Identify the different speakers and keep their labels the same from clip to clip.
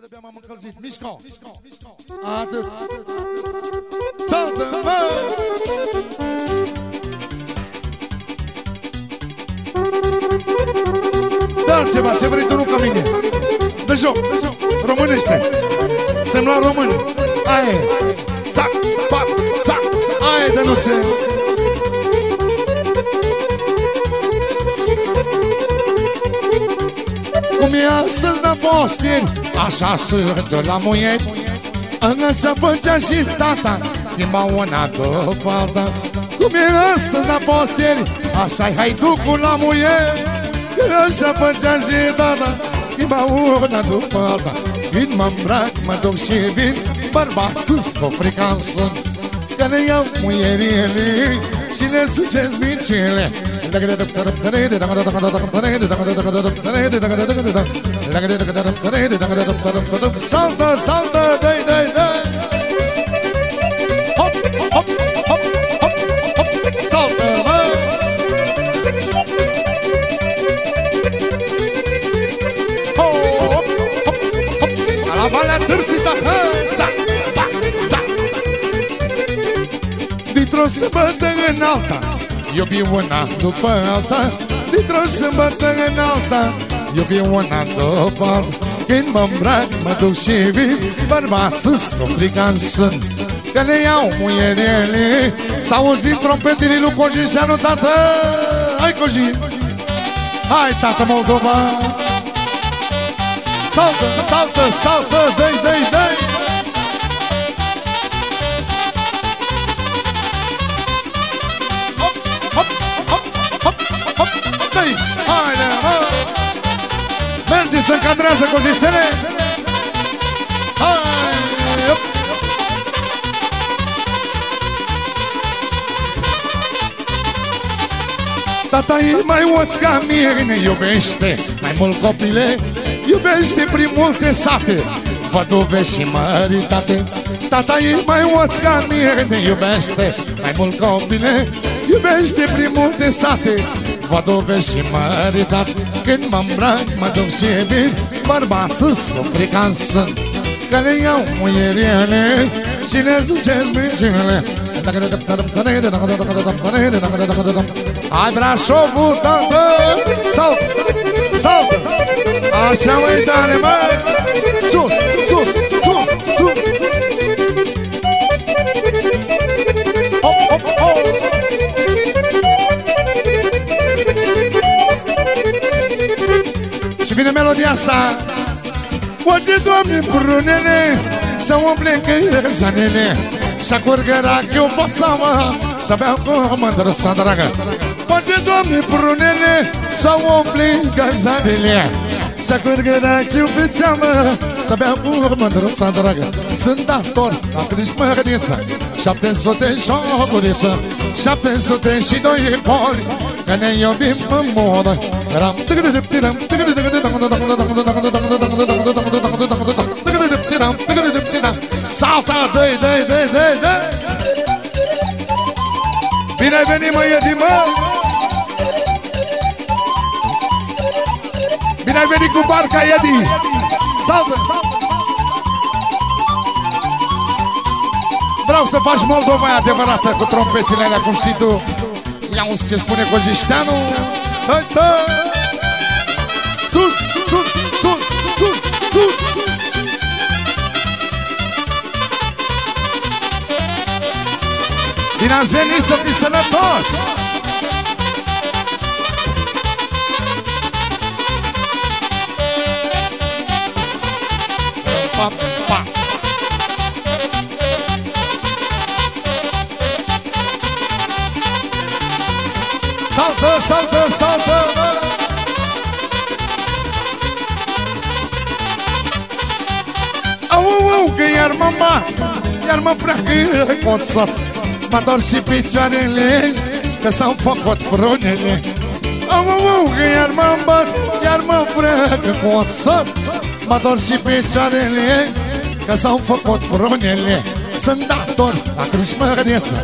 Speaker 1: că de-abia m-am încălzit. Mișco! Atât! Saltă-mă! Da altceva, ce vrei tu nu ca mine. De joc, românește. Suntem la român. Aia e. Sac, pac, sac. Aia e, Dănuțe. Cum e astăzi n-a fost ieri Așa sunt la muieri. Însă făcea și tata Schimba una după alta. Cum e astăzi n-a fost ieri Așa-i haiducul la muieri. Așa făcea și tata Schimba una după alta. Vin mă îmbrac, mă duc și vin Bărbat sus, frican sunt. Că ne iau muierile Și ne sucesc mincile Saltă, saltă, dai, dai, dai Hop, hop, hop, hop, hop Saltă, mă Hop, hop, hop La Valea Târsită, zac, zac, zac Dintr-o sâmbătă în alta Iubi una după alta Dintr-o sâmbătă în alta Iubi una după alta Când mă îmbrac, mă duc și vin Bărbat sus, complicat sunt Că le iau muierele S-au auzit trompetele lui Cojișteanu, tată Hai, Coji! Hai, tată Moldova! Saltă, saltă, saltă, dai, dai, dai! Hop, dai! Haide, ha! Merge, se încadrează cu zistele! Hai, hop! Tata e mai oț ca mie, ne iubește Mai mult copile, iubește prin multe sate Văduve și măritate Tata e mai oț ca mie, ne iubește Mai mult copile, iubește prin multe sate Văduve și măritate Când mă îmbrac, mă duc și vin Bărbat sus, cu frican sunt Că le iau muierele Și ne zucesc mincile Hai Brașovul, tată! Saltă! Saltă! Așa mai tare, mă! Asta. Oage, Doamne, prunele Să umple căzanele Să curgă rachiul poțama Să beau cu mândruța dragă. Oage, Doamne, prunele Să umple căzanele Să curgă rachiul pe țeamă Să beau cu mândruța dragă. Sunt dator la crișmăriță 700 și o guriță 700 și doi poli Că ne iubim în modă Ram Salta, dă-i, dă-i, dă-i, dă-i, dă Bine ai venit, Bine ai venit cu barca, Edi Saltă Vreau să faci Moldova adevărată cu trompețile alea, cum știi tu Ia un ce spune Cojișteanu Hai, Sus, sus, sus, sus, sus. Bine ați venit să fiți sănătoși! Saltă, saltă, saltă! Au, au, au, că iar mama, iar mă freacă. Coțat Mă dor și picioarele, că s-au făcut frunele Au, au, au, că iar mă bat, iar mă freacă. Coțat Mă dor și picioarele, că s-au făcut frunele Sunt dator la crâșmăreță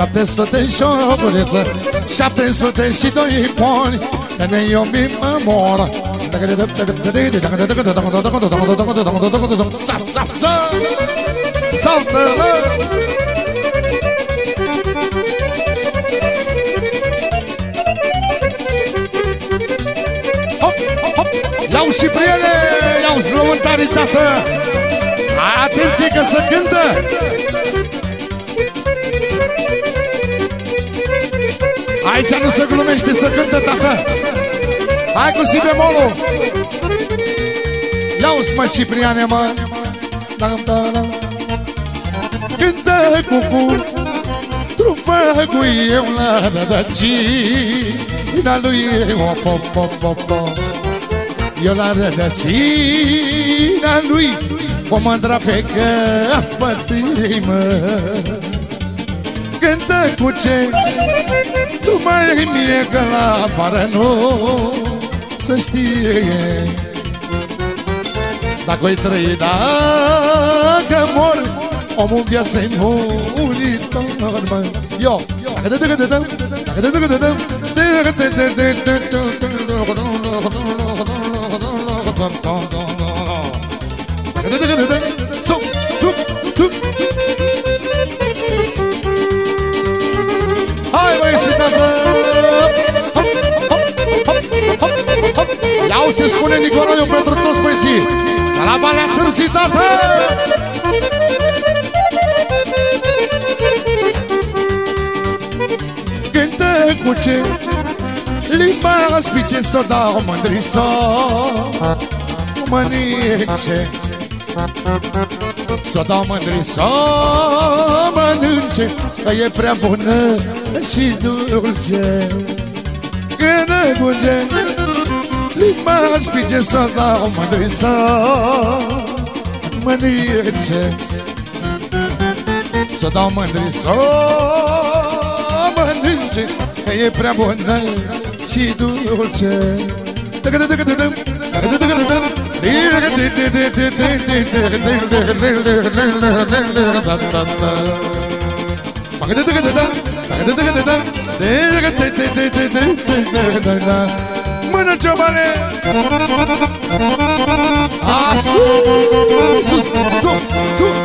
Speaker 1: 700 și o guriță 700 și doi poli Că ne iubim în moră Saltă, mă! Hop, hop, hop! Iau și priele! Iau slământarii, tată! Atenție că se cântă! Aici nu se glumește, se cântă, tată! Hai cu si bemolul! Ia-uți, mă, Cipriane, mă! Cântă cu cur Trufă cu eu la rădăcina lui O, po, po, po, po Eu la rădăcina lui O mândra pe capătâi, mă Cântă cu ce Tu mai mie că la pară nu Să știe dacă-i trăi, dacă mor Omul viață-i muritor, mă Yo! Dacă ce spune Nicoloiu pentru toți băieții? La Valea Cârsii, tată! Cântă cu ce? Limba spice să dau mândriso Mănice Să dau mândriso Mănânce Că e prea bună și dulce. Cântă cu ce Limba spice să dau mândriso Mănice Să dau mândriso Mănânce Că e prea bună și dulce Mână ciobane A, sus, sus, sus, sus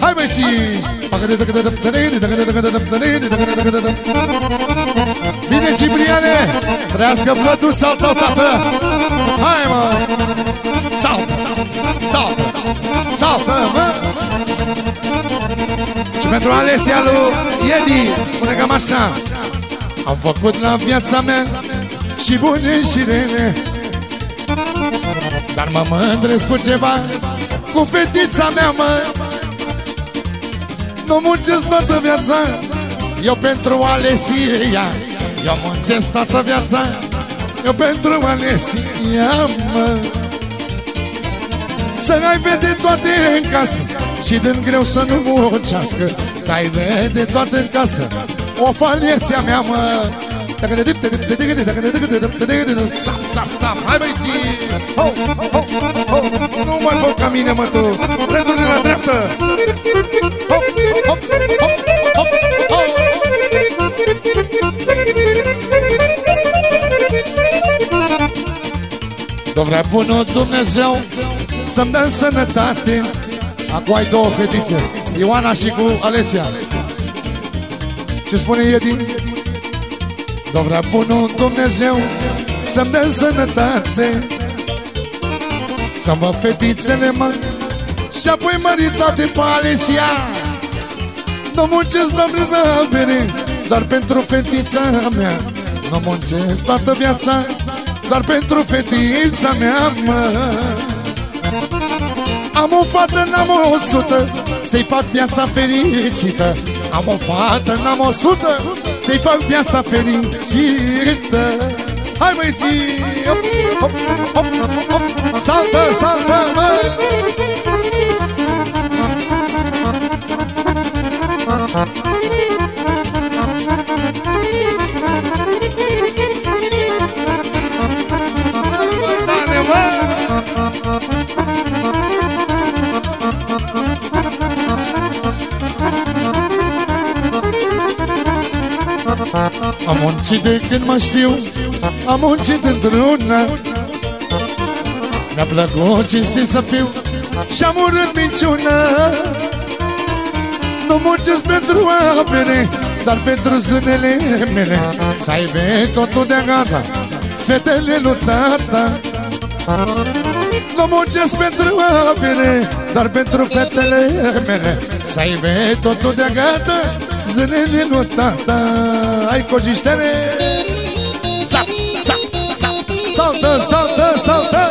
Speaker 1: Hai băieții! Bine, Cipriane! Trească plătuța al tău, tată! Hai, mă! Pentru Alesia lui Edi, spune cam așa. Am făcut la viața mea și bune și rele. Dar mă mândresc cu ceva, cu fetița mea, mă. Nu muncesc toată viața, eu pentru Alesia. Eu muncesc toată viața, eu pentru Alesia, mă. Să ai vede toate în casă și din greu să nu muncească Să ai vede toate în casă. O falesia mea, mă. Sap, sap, sap, hai băi zi ho, ho, ho. Nu mai fă ca mine, mă, tu. Redurne la dreaptă. Ho, ho, ho, ho, ho. Că vrea bunul Dumnezeu Să-mi dă sănătate Acum ai două fetițe Ioana și cu Alesia. Ce spune Edi? Că vrea bunul Dumnezeu Să-mi dă sănătate. Să mă fetițele mă Și apoi măritate pe Alesia. Nu muncesc la vremea Dar pentru fetița mea. Nu muncesc toată viața Dar pentru fetița mea mă am o fată, n-am o sută Să-i fac viața fericită. Am o fată, n-am o sută Să-i fac viața fericită. Hai băieții! Hop, hop, hop, hop. Saltă, saltă, mă Am muncit de când mă știu Am muncit într-una Mi-a plăcut cinstit să fiu Și-am urât minciuna Nu muncesc pentru apele Dar pentru zânele mele. Să aibă totul de gata Fetele lui tata. Nu muncesc pentru apele Dar pentru fetele mele. Să aibă totul de gata zile din o tata Ai cogistere Saltă, saltă, saltă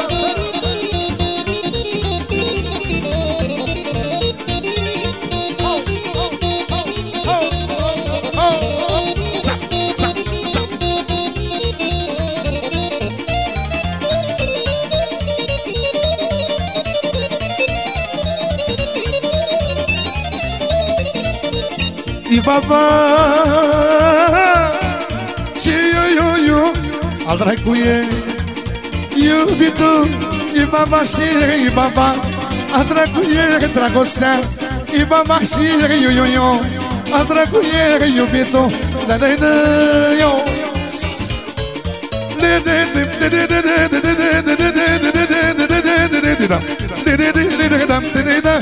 Speaker 1: baba Ce eu, eu, eu Al dracu e Iubitul E baba și e baba Al dracu e dragostea E baba și eu, eu, eu Al dracu e iubitul Da, da, da, eu Da,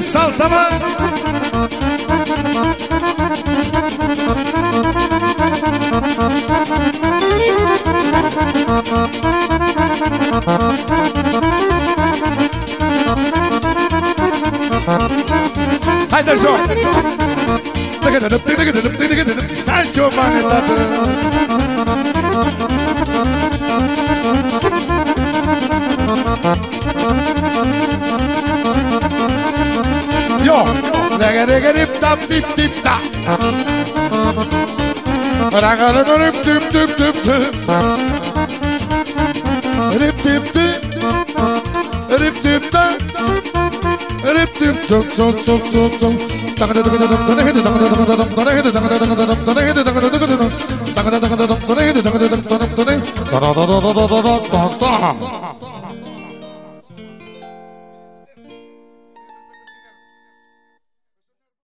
Speaker 1: saltă, mă! Hai de joc! Salciu, mane, tată! Rega dip tap dip dip tap. Rega rega dip dip dip dip dip. Dip dip dip. Dip dip tap. Dip dip tok tok tok tok tok. Da